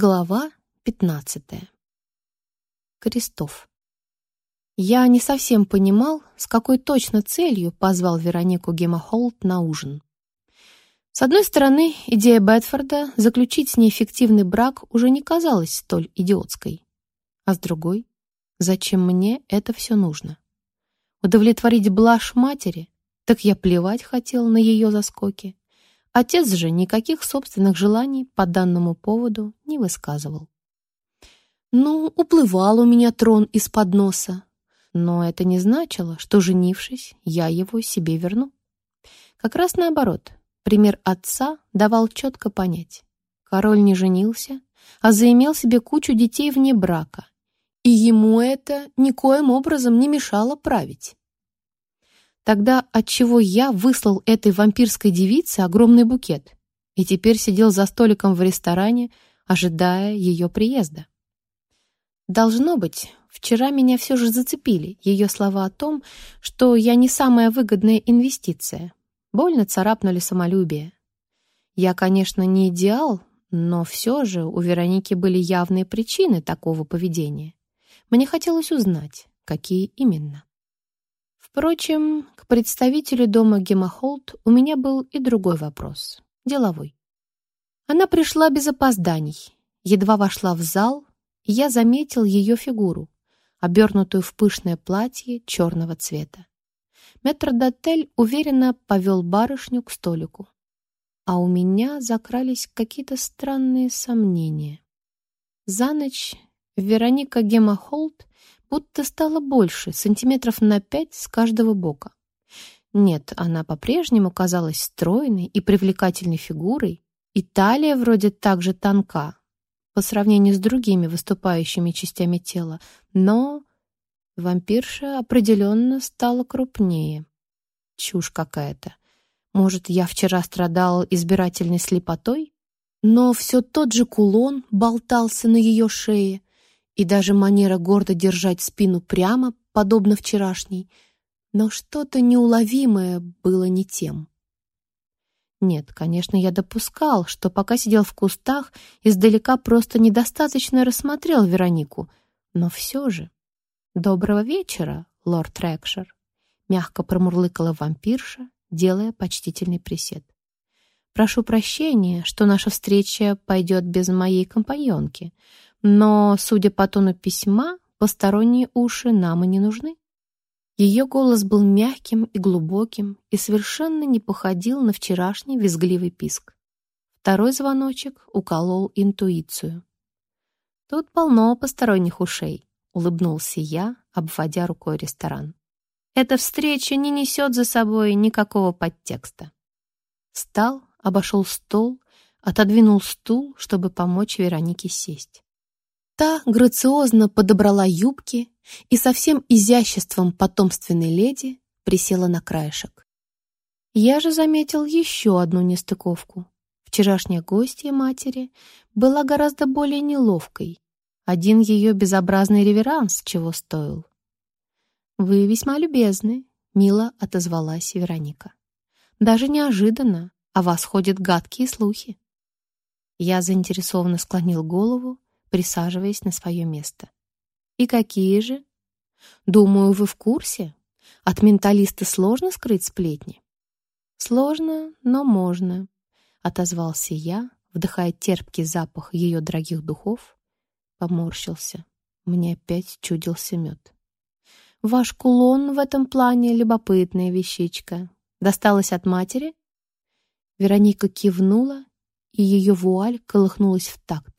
Глава 15. Крестов. Я не совсем понимал, с какой точно целью позвал Веронику Гемахолд на ужин. С одной стороны, идея Бетфорда заключить с ней фиктивный брак уже не казалась столь идиотской. А с другой, зачем мне это все нужно? Удовлетворить блажь матери? Так я плевать хотел на ее заскоки. Отец же никаких собственных желаний по данному поводу не высказывал. Ну, уплывал у меня трон из-под носа, но это не значило, что, женившись, я его себе верну. Как раз наоборот, пример отца давал четко понять. Король не женился, а заимел себе кучу детей вне брака, и ему это никоим образом не мешало править. Тогда отчего я выслал этой вампирской девице огромный букет и теперь сидел за столиком в ресторане, ожидая ее приезда? Должно быть, вчера меня все же зацепили ее слова о том, что я не самая выгодная инвестиция. Больно царапнули самолюбие. Я, конечно, не идеал, но все же у Вероники были явные причины такого поведения. Мне хотелось узнать, какие именно. Впрочем, к представителю дома Гемахолд у меня был и другой вопрос, деловой. Она пришла без опозданий, едва вошла в зал, и я заметил ее фигуру, обернутую в пышное платье черного цвета. Метрдотель уверенно повел барышню к столику. А у меня закрались какие-то странные сомнения. За ночь Вероника Гемахолд будто стало больше, сантиметров на пять с каждого бока. Нет, она по-прежнему казалась стройной и привлекательной фигурой, и талия вроде так же тонка по сравнению с другими выступающими частями тела, но вампирша определенно стала крупнее. Чушь какая-то. Может, я вчера страдал избирательной слепотой? Но все тот же кулон болтался на ее шее, и даже манера гордо держать спину прямо, подобно вчерашней, но что-то неуловимое было не тем. Нет, конечно, я допускал, что пока сидел в кустах, издалека просто недостаточно рассмотрел Веронику, но все же... «Доброго вечера, лорд Трекшер», — мягко промурлыкала вампирша, делая почтительный присед. «Прошу прощения, что наша встреча пойдет без моей компаньонки, но, судя по тону письма, посторонние уши нам и не нужны. Ее голос был мягким и глубоким и совершенно не походил на вчерашний визгливый писк. Второй звоночек уколол интуицию. «Тут полно посторонних ушей», — улыбнулся я, обводя рукой ресторан. «Эта встреча не несет за собой никакого подтекста». Встал, обошел стол, отодвинул стул, чтобы помочь Веронике сесть. Та грациозно подобрала юбки и со всем изяществом потомственной леди присела на краешек. Я же заметил еще одну нестыковку. Вчерашняя гостья матери была гораздо более неловкой. Один ее безобразный реверанс чего стоил. «Вы весьма любезны», — мило отозвалась Вероника. «Даже неожиданно о вас ходят гадкие слухи». Я заинтересованно склонил голову, присаживаясь на свое место. «И какие же?» «Думаю, вы в курсе. От менталиста сложно скрыть сплетни?» «Сложно, но можно», — отозвался я, вдыхая терпкий запах ее дорогих духов. Поморщился. Мне опять чудился мед. «Ваш кулон в этом плане любопытная вещичка. Досталась от матери?» Вероника кивнула, и ее вуаль колыхнулась в такт.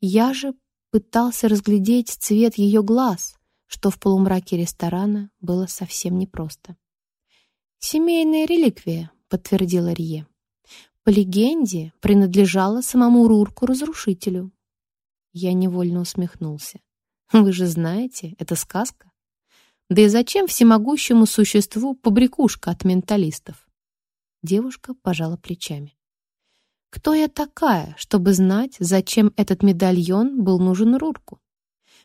Я же пытался разглядеть цвет ее глаз, что в полумраке ресторана было совсем непросто. «Семейная реликвия», — подтвердила Рие. «По легенде, принадлежала самому Рурку-разрушителю». Я невольно усмехнулся. «Вы же знаете, это сказка. Да и зачем всемогущему существу побрякушка от менталистов?» Девушка пожала плечами. Кто я такая, чтобы знать, зачем этот медальон был нужен Рурку?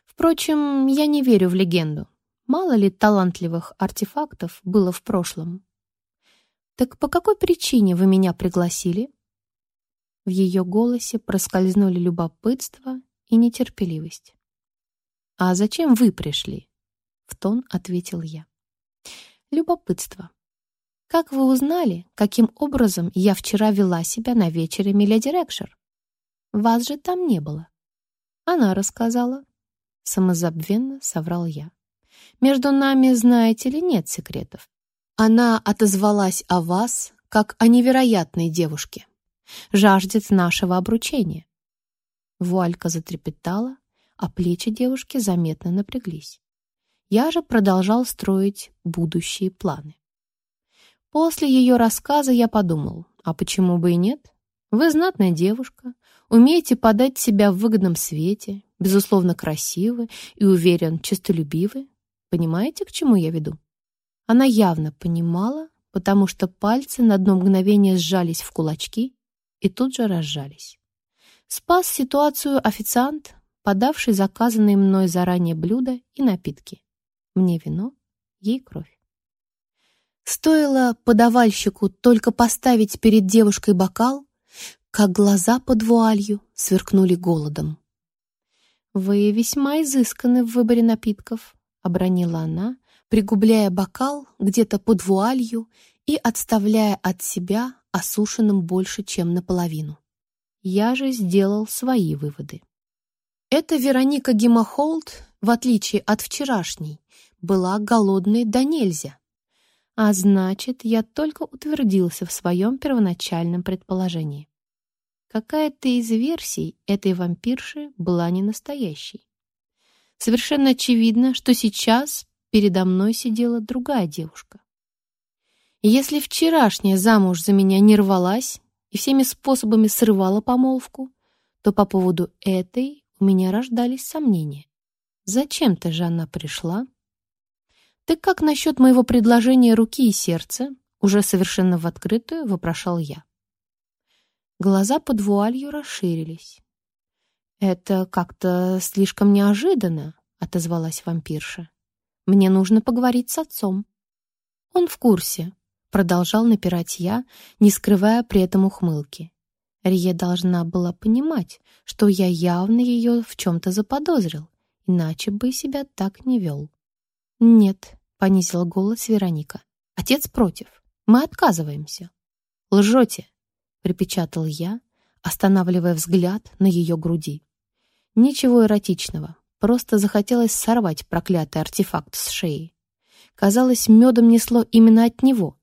Впрочем, я не верю в легенду. Мало ли талантливых артефактов было в прошлом. Так по какой причине вы меня пригласили? В ее голосе проскользнули любопытство и нетерпеливость. «А зачем вы пришли?» — в тон ответил я. «Любопытство. Как вы узнали, каким образом я вчера вела себя на вечере Миледи Рекшер? Вас же там не было». Она рассказала. Самозабвенно соврал я. «Между нами, знаете ли, нет секретов. Она отозвалась о вас, как о невероятной девушке. Жаждет нашего обручения». Вуалька затрепетала, а плечи девушки заметно напряглись. Я же продолжал строить будущие планы. После ее рассказа я подумал, а почему бы и нет? Вы знатная девушка, умеете подать себя в выгодном свете, безусловно красивы и, уверен, честолюбивы. Понимаете, к чему я веду? Она явно понимала, потому что пальцы на одно мгновение сжались в кулачки и тут же разжались. Спас ситуацию официант, подавший заказанные мной заранее блюда и напитки. Мне вино, ей кровь. Стоило подавальщику только поставить перед девушкой бокал, как глаза под вуалью сверкнули голодом. «Вы весьма изысканы в выборе напитков», — обронила она, пригубляя бокал где-то под вуалью и отставляя от себя осушенным больше, чем наполовину. Я же сделал свои выводы. Эта Вероника Гимахолд, в отличие от вчерашней, была голодной до нельзя. А значит, я только утвердился в своем первоначальном предположении. Какая-то из версий этой вампирши была не настоящей. Совершенно очевидно, что сейчас передо мной сидела другая девушка. Если вчерашняя замуж за меня не рвалась и всеми способами срывала помолвку, то по поводу этой у меня рождались сомнения. Зачем-то же она пришла. «Так как насчет моего предложения руки и сердца?» Уже совершенно в открытую вопрошал я. Глаза под вуалью расширились. «Это как-то слишком неожиданно», — отозвалась вампирша. «Мне нужно поговорить с отцом». «Он в курсе», — продолжал напирать я, не скрывая при этом ухмылки. Рие должна была понимать, что я явно ее в чем-то заподозрил, иначе бы себя так не вел. «Нет», — понизила голос Вероника. «Отец против. Мы отказываемся». «Лжете», — припечатал я, останавливая взгляд на ее груди. Ничего эротичного, просто захотелось сорвать проклятый артефакт с шеи. Казалось, медом несло именно от него,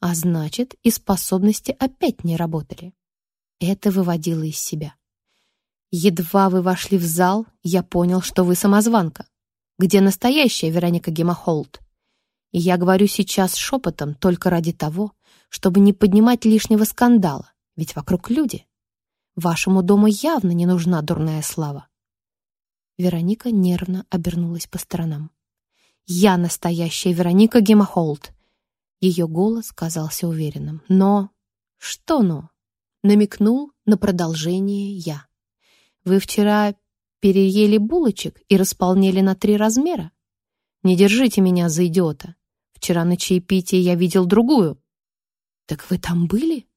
а значит, и способности опять не работали. Это выводило из себя. Едва вы вошли в зал, я понял, что вы самозванка. Где настоящая Вероника Гемахолд? И я говорю сейчас шепотом только ради того, чтобы не поднимать лишнего скандала, ведь вокруг люди. Вашему дому явно не нужна дурная слава. Вероника нервно обернулась по сторонам. «Я настоящая Вероника Гемахолд!» Ее голос казался уверенным. «Но...» «Что «но»?» намекнул на продолжение я. «Вы вчера переели булочек и располнели на три размера? Не держите меня за идиота. Вчера на чаепитии я видел другую». «Так вы там были?»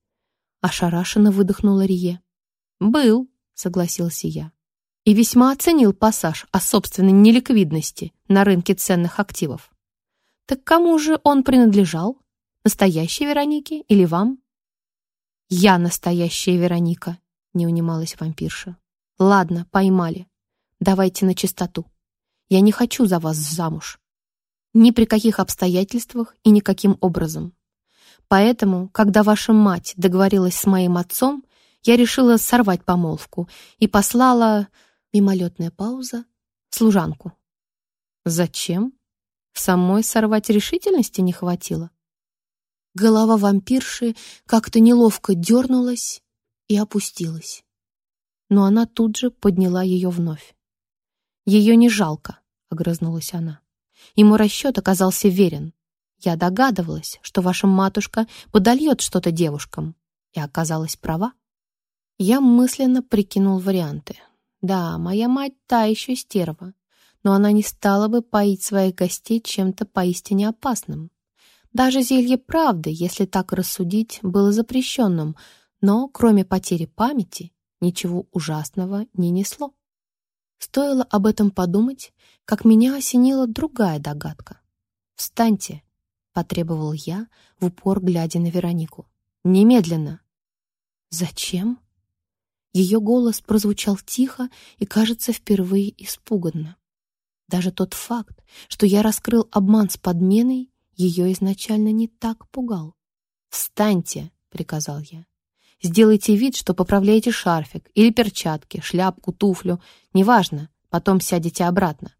Ошарашенно выдохнула Рие. «Был», — согласился я. «И весьма оценил пассаж о собственной неликвидности на рынке ценных активов. Так кому же он принадлежал? Настоящей Веронике или вам?» «Я настоящая Вероника», — не унималась вампирша. «Ладно, поймали. Давайте на чистоту. Я не хочу за вас замуж. Ни при каких обстоятельствах и никаким образом. Поэтому, когда ваша мать договорилась с моим отцом, я решила сорвать помолвку и послала, мимолетная пауза, служанку. Зачем? Самой сорвать решительности не хватило. Голова вампирши как-то неловко дернулась и опустилась. Но она тут же подняла ее вновь. «Ее не жалко», — огрызнулась она. Ему расчет оказался верен. Я догадывалась, что ваша матушка подольет что-то девушкам, и оказалась права. Я мысленно прикинул варианты. Да, моя мать та еще стерва, но она не стала бы поить своих гостей чем-то поистине опасным. Даже зелье правды, если так рассудить, было запрещенным, но кроме потери памяти ничего ужасного не несло. Стоило об этом подумать, как меня осенила другая догадка. «Встаньте!» — потребовал я, в упор глядя на Веронику. «Немедленно!» «Зачем?» Ее голос прозвучал тихо и, кажется, впервые испуганно. Даже тот факт, что я раскрыл обман с подменой, ее изначально не так пугал. «Встаньте!» — приказал я. «Сделайте вид, что поправляете шарфик или перчатки, шляпку, туфлю, неважно, потом сядете обратно».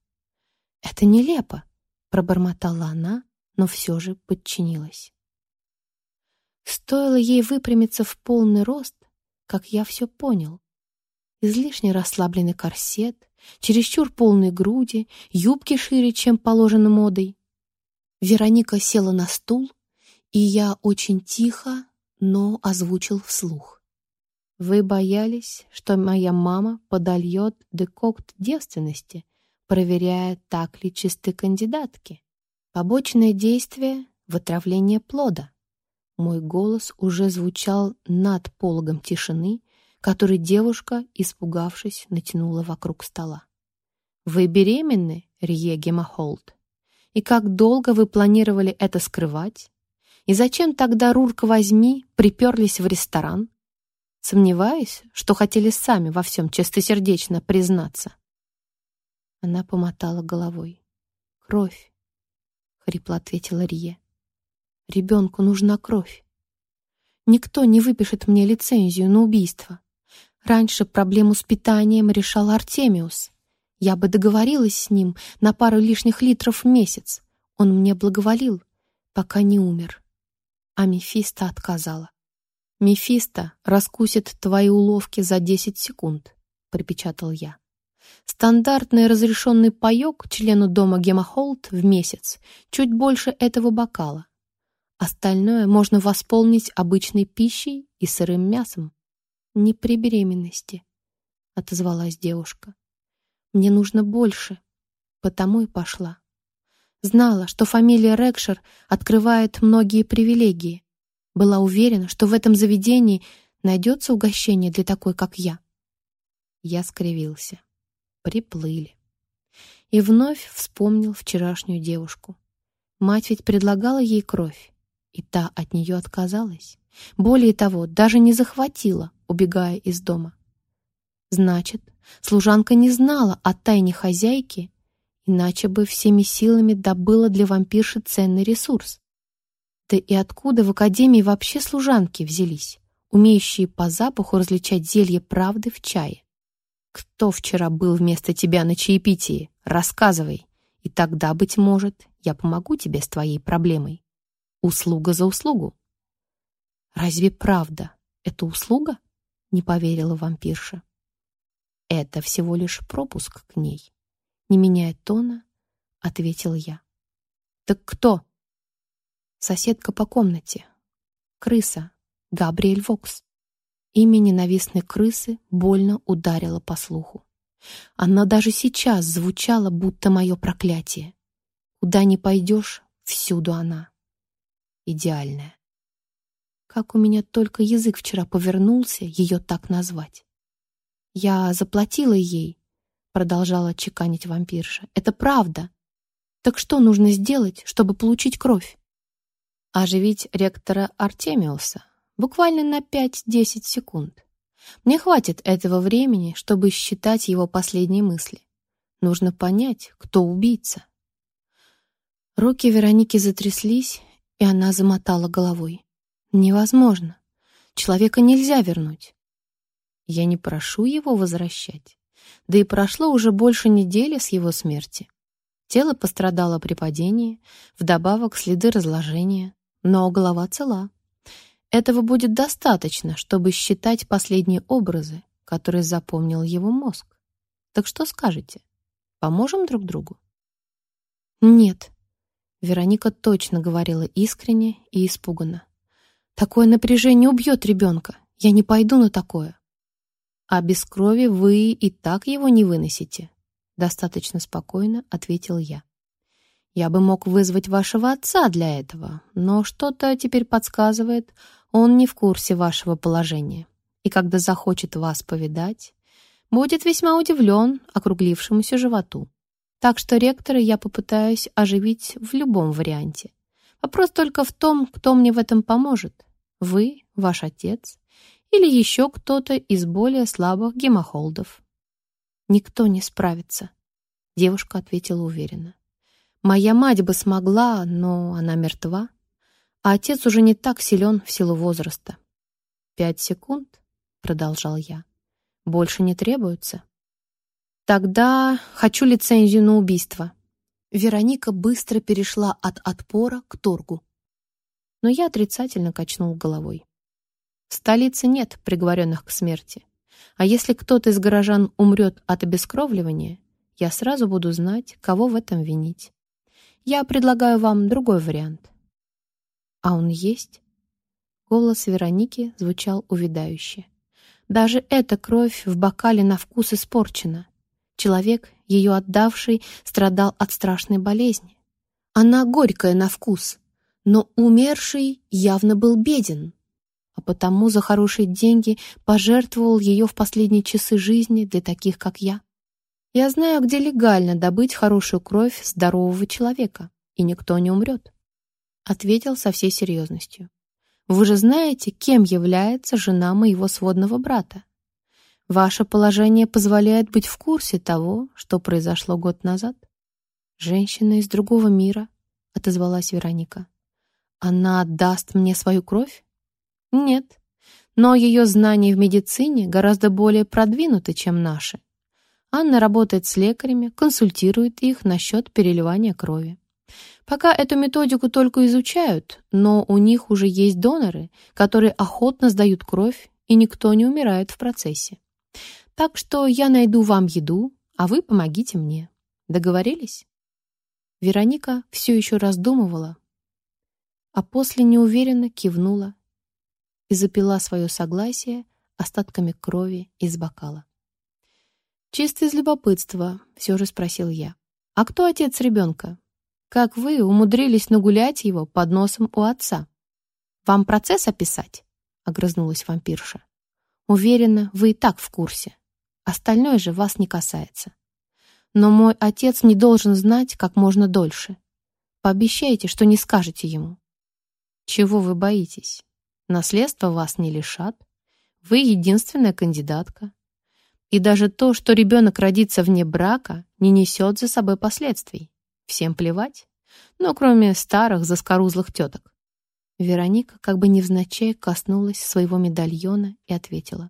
«Это нелепо!» — пробормотала она, но все же подчинилась. Стоило ей выпрямиться в полный рост, как я все понял. Излишне расслабленный корсет, чересчур полные груди, юбки шире, чем положено модой. Вероника села на стул, и я очень тихо, но озвучил вслух. «Вы боялись, что моя мама подольет декокт девственности, проверяя, так ли чисты кандидатки? Побочное действие — в отравление плода». Мой голос уже звучал над пологом тишины, который девушка, испугавшись, натянула вокруг стола. «Вы беременны, Рие Гемахолд? И как долго вы планировали это скрывать? И зачем тогда, Рурка возьми, приперлись в ресторан? Сомневаюсь, что хотели сами во всем чистосердечно признаться». Она помотала головой. «Кровь», — хрипло ответила Рие. «Ребенку нужна кровь. Никто не выпишет мне лицензию на убийство. Раньше проблему с питанием решал Артемиус. Я бы договорилась с ним на пару лишних литров в месяц. Он мне благоволил, пока не умер. А Мефисто отказала. «Мефисто раскусит твои уловки за 10 секунд», — припечатал я. Стандартный разрешенный паёк члену дома Гемахолд в месяц, чуть больше этого бокала. Остальное можно восполнить обычной пищей и сырым мясом. «Не при беременности», — отозвалась девушка. «Мне нужно больше, потому и пошла. Знала, что фамилия Рекшер открывает многие привилегии. Была уверена, что в этом заведении найдется угощение для такой, как я». Я скривился. Приплыли. И вновь вспомнил вчерашнюю девушку. Мать ведь предлагала ей кровь, и та от нее отказалась. Более того, даже не захватила, убегая из дома. Значит, служанка не знала о тайне хозяйки, иначе бы всеми силами добыла для вампирши ценный ресурс. Да и откуда в академии вообще служанки взялись, умеющие по запаху различать зелье правды в чае? Кто вчера был вместо тебя на чаепитии? Рассказывай, и тогда, быть может, я помогу тебе с твоей проблемой. Услуга за услугу. Разве правда это услуга? Не поверила вампирша. Это всего лишь пропуск к ней. Не меняя тона, ответил я. Так кто? Соседка по комнате. Крыса. Габриэль Вокс. Имя ненавистной крысы больно ударило по слуху. Она даже сейчас звучала, будто мое проклятие. Куда ни пойдешь, всюду она. Идеальная. Как у меня только язык вчера повернулся ее так назвать. «Я заплатила ей», — продолжала чеканить вампирша. «Это правда. Так что нужно сделать, чтобы получить кровь?» «Оживить ректора Артемиуса буквально на 5-10 секунд. Мне хватит этого времени, чтобы считать его последние мысли. Нужно понять, кто убийца». Руки Вероники затряслись, и она замотала головой. Невозможно. Человека нельзя вернуть. Я не прошу его возвращать. Да и прошло уже больше недели с его смерти. Тело пострадало при падении, вдобавок следы разложения, но голова цела. Этого будет достаточно, чтобы считать последние образы, которые запомнил его мозг. Так что скажете? Поможем друг другу? Нет. Вероника точно говорила искренне и испуганно. Такое напряжение убьет ребенка. Я не пойду на такое. А без крови вы и так его не выносите. Достаточно спокойно ответил я. Я бы мог вызвать вашего отца для этого, но что-то теперь подсказывает, он не в курсе вашего положения. И когда захочет вас повидать, будет весьма удивлен округлившемуся животу. Так что ректора я попытаюсь оживить в любом варианте. Вопрос только в том, кто мне в этом поможет. Вы, ваш отец или еще кто-то из более слабых гемохолдов. «Никто не справится», — девушка ответила уверенно. «Моя мать бы смогла, но она мертва, а отец уже не так силен в силу возраста». «Пять секунд», — продолжал я, — «больше не требуется». «Тогда хочу лицензию на убийство». Вероника быстро перешла от отпора к торгу. Но я отрицательно качнул головой. В столице нет приговоренных к смерти. А если кто-то из горожан умрет от обескровливания, я сразу буду знать, кого в этом винить. Я предлагаю вам другой вариант. А он есть? Голос Вероники звучал увядающе. Даже эта кровь в бокале на вкус испорчена. Человек, ее отдавший, страдал от страшной болезни. Она горькая на вкус, но умерший явно был беден а потому за хорошие деньги пожертвовал ее в последние часы жизни для таких, как я. Я знаю, где легально добыть хорошую кровь здорового человека, и никто не умрет. Ответил со всей серьезностью. Вы же знаете, кем является жена моего сводного брата. Ваше положение позволяет быть в курсе того, что произошло год назад. Женщина из другого мира, отозвалась Вероника. Она отдаст мне свою кровь? Нет, но ее знания в медицине гораздо более продвинуты, чем наши. Анна работает с лекарями, консультирует их насчет переливания крови. Пока эту методику только изучают, но у них уже есть доноры, которые охотно сдают кровь, и никто не умирает в процессе. Так что я найду вам еду, а вы помогите мне. Договорились? Вероника все еще раздумывала, а после неуверенно кивнула и запила свое согласие остатками крови из бокала. «Чисто из любопытства», — все же спросил я. «А кто отец ребенка? Как вы умудрились нагулять его под носом у отца? Вам процесс описать?» — огрызнулась вампирша. «Уверена, вы и так в курсе. Остальное же вас не касается. Но мой отец не должен знать как можно дольше. Пообещайте, что не скажете ему». «Чего вы боитесь?» Наследство вас не лишат. Вы единственная кандидатка. И даже то, что ребенок родится вне брака, не несет за собой последствий. Всем плевать. Но кроме старых заскорузлых теток. Вероника как бы невзначай коснулась своего медальона и ответила.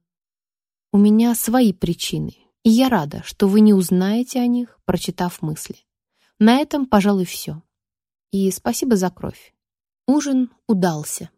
«У меня свои причины, и я рада, что вы не узнаете о них, прочитав мысли. На этом, пожалуй, все. И спасибо за кровь. Ужин удался.